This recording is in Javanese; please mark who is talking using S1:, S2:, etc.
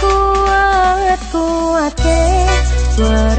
S1: kuat kuat ke kuat.